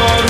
Lord.